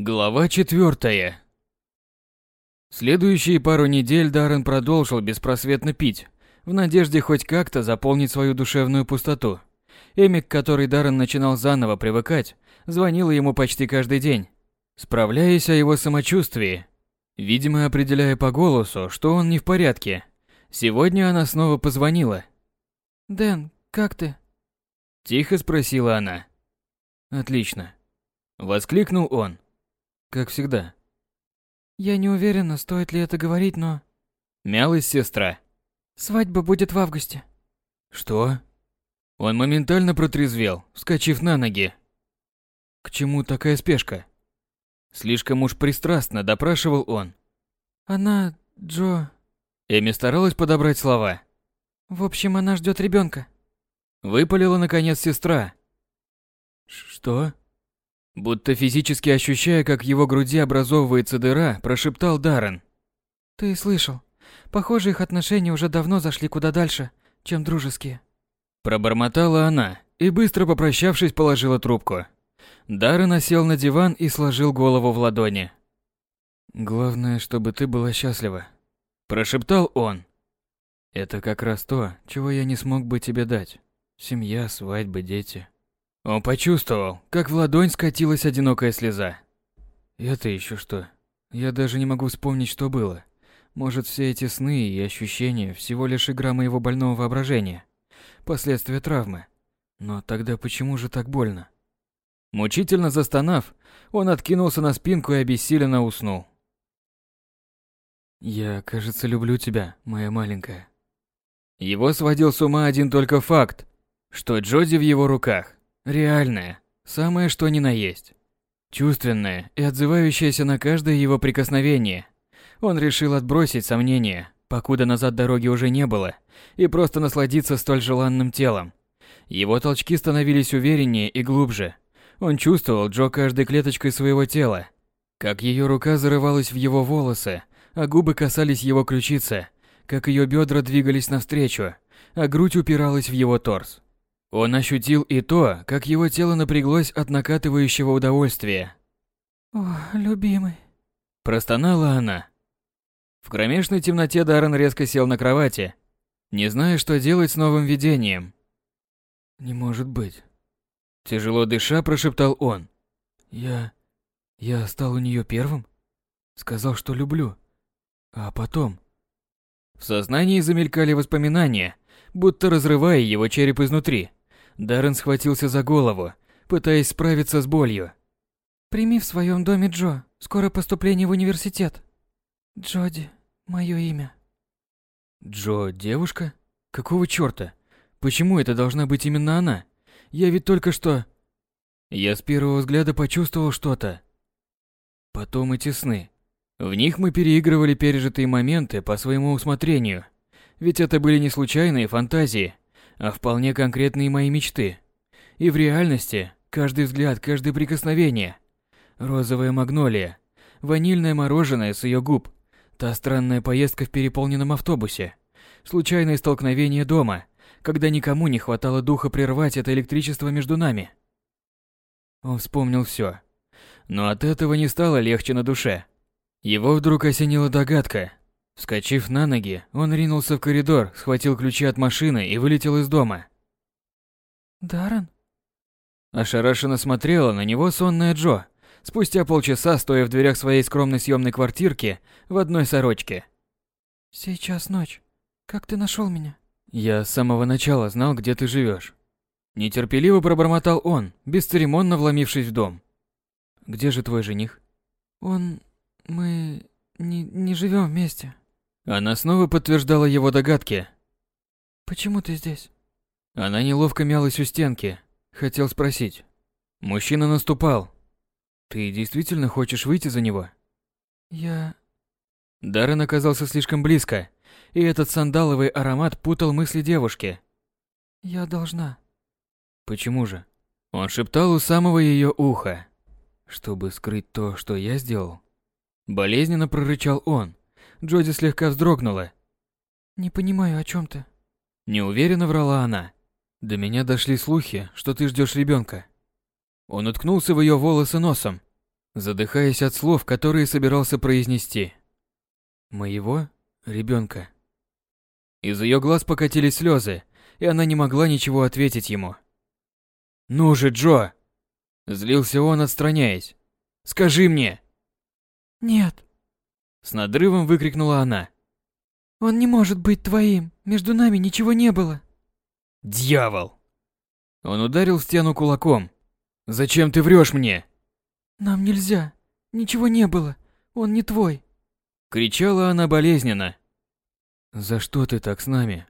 Глава четвертая. Следующие пару недель Даррен продолжил беспросветно пить, в надежде хоть как-то заполнить свою душевную пустоту. Эми, к которой Даррен начинал заново привыкать, звонила ему почти каждый день, справляясь о его самочувствии, видимо, определяя по голосу, что он не в порядке. Сегодня она снова позвонила. «Дэн, как ты?» Тихо спросила она. «Отлично», — воскликнул он. Как всегда. Я не уверена, стоит ли это говорить, но... Мялась сестра. Свадьба будет в августе. Что? Он моментально протрезвел, вскочив на ноги. К чему такая спешка? Слишком уж пристрастно допрашивал он. Она... Джо... Эми старалась подобрать слова. В общем, она ждет ребенка. Выпалила наконец сестра. Что? Будто физически ощущая, как в его груди образовывается дыра, прошептал Даррен. «Ты слышал. Похоже, их отношения уже давно зашли куда дальше, чем дружеские». Пробормотала она и, быстро попрощавшись, положила трубку. Даррен сел на диван и сложил голову в ладони. «Главное, чтобы ты была счастлива», – прошептал он. «Это как раз то, чего я не смог бы тебе дать. Семья, свадьба, дети». Он почувствовал, как в ладонь скатилась одинокая слеза. Это еще что? Я даже не могу вспомнить, что было. Может, все эти сны и ощущения всего лишь игра моего больного воображения, последствия травмы. Но тогда почему же так больно? Мучительно застонав, он откинулся на спинку и обессиленно уснул. Я, кажется, люблю тебя, моя маленькая. Его сводил с ума один только факт, что Джоди в его руках. Реальное, самое что ни на есть. Чувственное и отзывающееся на каждое его прикосновение. Он решил отбросить сомнения, покуда назад дороги уже не было, и просто насладиться столь желанным телом. Его толчки становились увереннее и глубже. Он чувствовал Джо каждой клеточкой своего тела, как ее рука зарывалась в его волосы, а губы касались его ключицы, как ее бедра двигались навстречу, а грудь упиралась в его торс. Он ощутил и то, как его тело напряглось от накатывающего удовольствия. «О, любимый», – простонала она. В кромешной темноте Даррен резко сел на кровати, не зная, что делать с новым видением. «Не может быть». Тяжело дыша, прошептал он. «Я... я стал у нее первым? Сказал, что люблю. А потом...» В сознании замелькали воспоминания, будто разрывая его череп изнутри. Даррен схватился за голову, пытаясь справиться с болью. «Прими в своем доме Джо. Скоро поступление в университет. Джоди, мое имя». «Джо, девушка? Какого чёрта? Почему это должна быть именно она? Я ведь только что...» Я с первого взгляда почувствовал что-то. Потом эти сны. В них мы переигрывали пережитые моменты по своему усмотрению. Ведь это были не случайные фантазии, а вполне конкретные мои мечты. И в реальности каждый взгляд, каждое прикосновение. Розовая магнолия, ванильное мороженое с ее губ, та странная поездка в переполненном автобусе, случайное столкновение дома, когда никому не хватало духа прервать это электричество между нами. Он вспомнил все. Но от этого не стало легче на душе. Его вдруг осенила догадка, Вскочив на ноги, он ринулся в коридор, схватил ключи от машины и вылетел из дома. «Даррен?» Ошарашенно смотрела на него сонная Джо, спустя полчаса стоя в дверях своей скромной съемной квартирки в одной сорочке. «Сейчас ночь. Как ты нашел меня?» «Я с самого начала знал, где ты живешь. Нетерпеливо пробормотал он, бесцеремонно вломившись в дом. «Где же твой жених?» «Он... мы... не, не живем вместе». Она снова подтверждала его догадки. «Почему ты здесь?» Она неловко мялась у стенки. Хотел спросить. Мужчина наступал. «Ты действительно хочешь выйти за него?» «Я...» Даррен оказался слишком близко, и этот сандаловый аромат путал мысли девушки. «Я должна». «Почему же?» Он шептал у самого ее уха. «Чтобы скрыть то, что я сделал?» Болезненно прорычал он. Джоди слегка вздрогнула. «Не понимаю, о чем ты?» Неуверенно врала она. «До меня дошли слухи, что ты ждешь ребенка. Он уткнулся в ее волосы носом. задыхаясь от слов, которые собирался произнести. Моего ребенка. Из ее глаз покатились слезы, и она не могла ничего ответить ему. «Ну же, Джо!» Злился он, отстраняясь. «Скажи мне!» «Нет!» С надрывом выкрикнула она. «Он не может быть твоим! Между нами ничего не было!» «Дьявол!» Он ударил стену кулаком. «Зачем ты врешь мне?» «Нам нельзя! Ничего не было! Он не твой!» Кричала она болезненно. «За что ты так с нами?»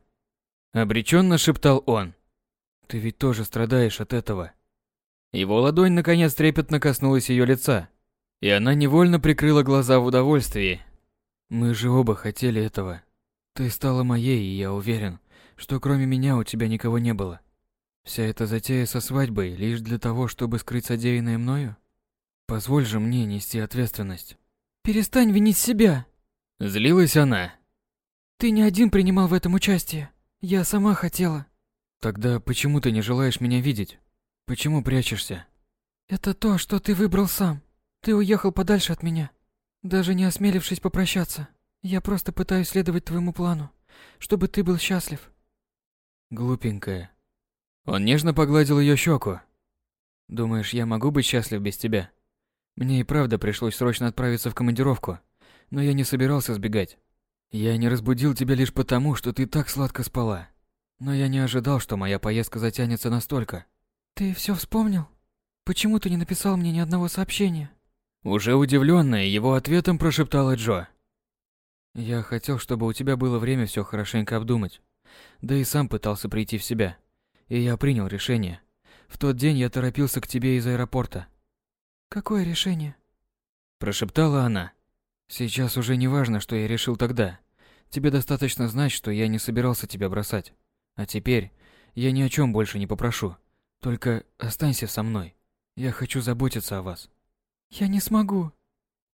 Обреченно шептал он. «Ты ведь тоже страдаешь от этого». Его ладонь наконец трепетно коснулась ее лица, и она невольно прикрыла глаза в удовольствии. «Мы же оба хотели этого. Ты стала моей, и я уверен, что кроме меня у тебя никого не было. Вся эта затея со свадьбой лишь для того, чтобы скрыть содеянное мною? Позволь же мне нести ответственность». «Перестань винить себя!» Злилась она. «Ты не один принимал в этом участие. Я сама хотела». «Тогда почему ты не желаешь меня видеть?» Почему прячешься? Это то, что ты выбрал сам. Ты уехал подальше от меня, даже не осмелившись попрощаться. Я просто пытаюсь следовать твоему плану, чтобы ты был счастлив. Глупенькая. Он нежно погладил ее щеку. Думаешь, я могу быть счастлив без тебя? Мне и правда пришлось срочно отправиться в командировку, но я не собирался сбегать. Я не разбудил тебя лишь потому, что ты так сладко спала. Но я не ожидал, что моя поездка затянется настолько. Ты все вспомнил? Почему ты не написал мне ни одного сообщения? Уже удивленная его ответом прошептала Джо. Я хотел, чтобы у тебя было время все хорошенько обдумать. Да и сам пытался прийти в себя. И я принял решение. В тот день я торопился к тебе из аэропорта. Какое решение? Прошептала она. Сейчас уже не важно, что я решил тогда. Тебе достаточно знать, что я не собирался тебя бросать. А теперь я ни о чем больше не попрошу. Только останься со мной. Я хочу заботиться о вас. Я не смогу.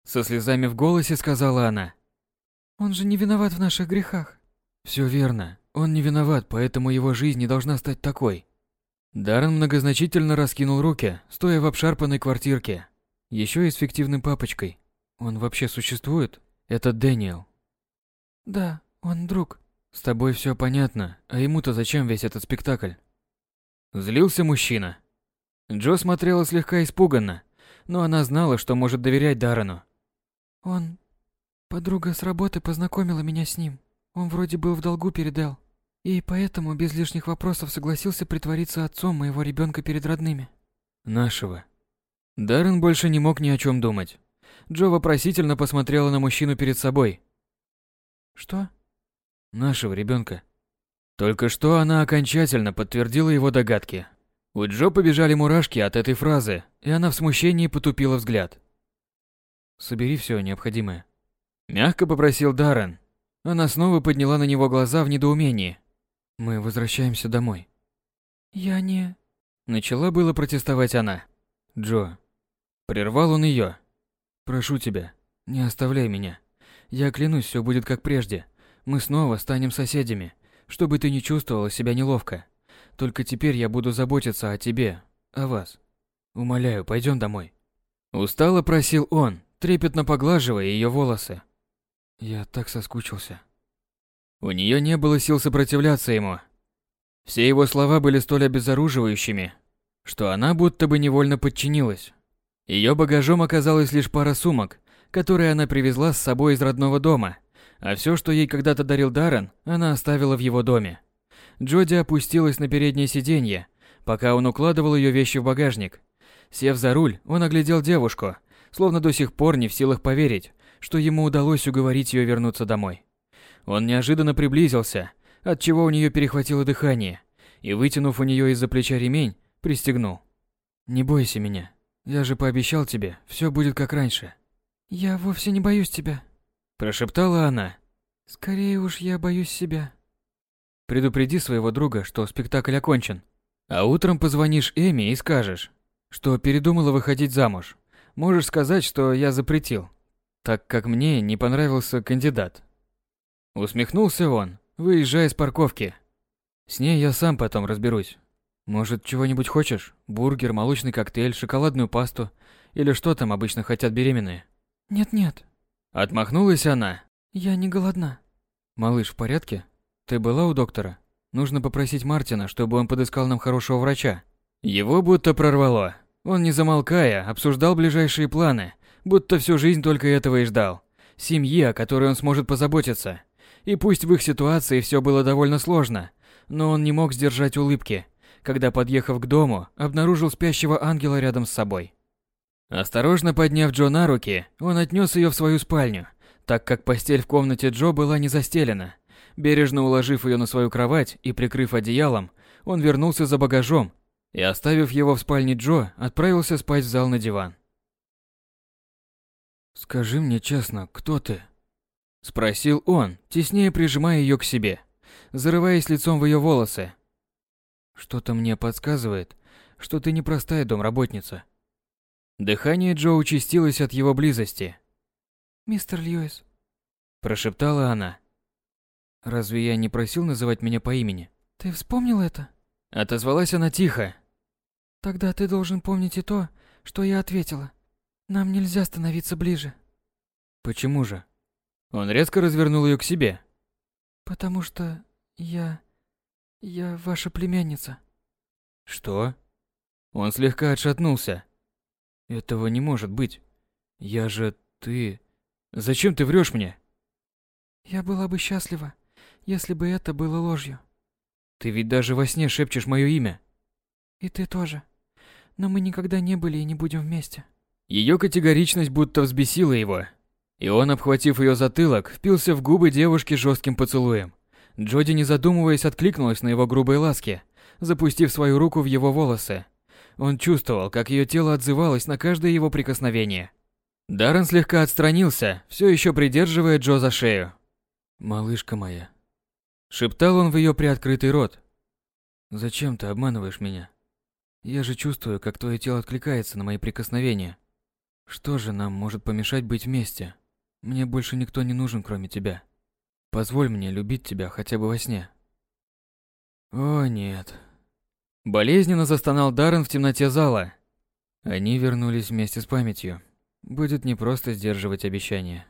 Со слезами в голосе сказала она. Он же не виноват в наших грехах. Все верно. Он не виноват, поэтому его жизнь не должна стать такой. Даррен многозначительно раскинул руки, стоя в обшарпанной квартирке. Еще и с фиктивным папочкой. Он вообще существует? Это Дэниел. Да, он друг. С тобой все понятно, а ему-то зачем весь этот спектакль? Злился мужчина. Джо смотрела слегка испуганно, но она знала, что может доверять Даррену. Он... Подруга с работы познакомила меня с ним. Он вроде был в долгу перед Эл. И поэтому без лишних вопросов согласился притвориться отцом моего ребенка перед родными. Нашего. Даррен больше не мог ни о чем думать. Джо вопросительно посмотрела на мужчину перед собой. Что? Нашего ребенка. Только что она окончательно подтвердила его догадки. У Джо побежали мурашки от этой фразы, и она в смущении потупила взгляд. «Собери все необходимое». Мягко попросил Даррен. Она снова подняла на него глаза в недоумении. «Мы возвращаемся домой». «Я не...» Начала было протестовать она. «Джо». Прервал он ее. «Прошу тебя, не оставляй меня. Я клянусь, все будет как прежде. Мы снова станем соседями, чтобы ты не чувствовала себя неловко. Только теперь я буду заботиться о тебе, о вас. Умоляю, пойдем домой. Устало просил он, трепетно поглаживая ее волосы. Я так соскучился. У нее не было сил сопротивляться ему. Все его слова были столь обезоруживающими, что она будто бы невольно подчинилась. Ее багажом оказалась лишь пара сумок, которые она привезла с собой из родного дома – а все, что ей когда-то дарил Даррен, она оставила в его доме. Джоди опустилась на переднее сиденье, пока он укладывал ее вещи в багажник. Сев за руль, он оглядел девушку, словно до сих пор не в силах поверить, что ему удалось уговорить ее вернуться домой. Он неожиданно приблизился, от чего у нее перехватило дыхание, и, вытянув у нее из-за плеча ремень, пристегнул. «Не бойся меня. Я же пообещал тебе, все будет как раньше». «Я вовсе не боюсь тебя», Прошептала она. Скорее уж я боюсь себя. Предупреди своего друга, что спектакль окончен. А утром позвонишь Эми и скажешь, что передумала выходить замуж. Можешь сказать, что я запретил, так как мне не понравился кандидат. Усмехнулся он, выезжая с парковки. С ней я сам потом разберусь. Может, чего-нибудь хочешь? Бургер, молочный коктейль, шоколадную пасту Или что там обычно хотят беременные? Нет-нет. Отмахнулась она. Я не голодна. Малыш, в порядке? Ты была у доктора? Нужно попросить Мартина, чтобы он подыскал нам хорошего врача. Его будто прорвало. Он, не замолкая, обсуждал ближайшие планы, будто всю жизнь только этого и ждал. Семьи, о которой он сможет позаботиться. И пусть в их ситуации все было довольно сложно, но он не мог сдержать улыбки, когда, подъехав к дому, обнаружил спящего ангела рядом с собой. Осторожно подняв Джо на руки, он отнес ее в свою спальню, так как постель в комнате Джо была не застелена. Бережно уложив ее на свою кровать и прикрыв одеялом, он вернулся за багажом и, оставив его в спальне Джо, отправился спать в зал на диван. «Скажи мне честно, кто ты?» Спросил он, теснее прижимая ее к себе, зарываясь лицом в ее волосы. «Что-то мне подсказывает, что ты непростая домработница». Дыхание Джо участилось от его близости. «Мистер Льюис», – прошептала она. «Разве я не просил называть меня по имени?» «Ты вспомнил это?» Отозвалась она тихо. «Тогда ты должен помнить и то, что я ответила. Нам нельзя становиться ближе». «Почему же?» Он резко развернул ее к себе. «Потому что я... я ваша племянница». «Что?» Он слегка отшатнулся. Этого не может быть. Я же ты. Зачем ты врешь мне? Я была бы счастлива, если бы это было ложью. Ты ведь даже во сне шепчешь мое имя. И ты тоже. Но мы никогда не были и не будем вместе. Ее категоричность будто взбесила его. И он, обхватив ее затылок, впился в губы девушки жестким поцелуем. Джоди, не задумываясь, откликнулась на его грубые ласки, запустив свою руку в его волосы. Он чувствовал, как ее тело отзывалось на каждое его прикосновение. Даррен слегка отстранился, все еще придерживая Джо за шею. «Малышка моя», — шептал он в ее приоткрытый рот. «Зачем ты обманываешь меня? Я же чувствую, как твое тело откликается на мои прикосновения. Что же нам может помешать быть вместе? Мне больше никто не нужен, кроме тебя. Позволь мне любить тебя хотя бы во сне». «О, нет», Болезненно застонал Даррен в темноте зала. Они вернулись вместе с памятью. Будет непросто сдерживать обещания.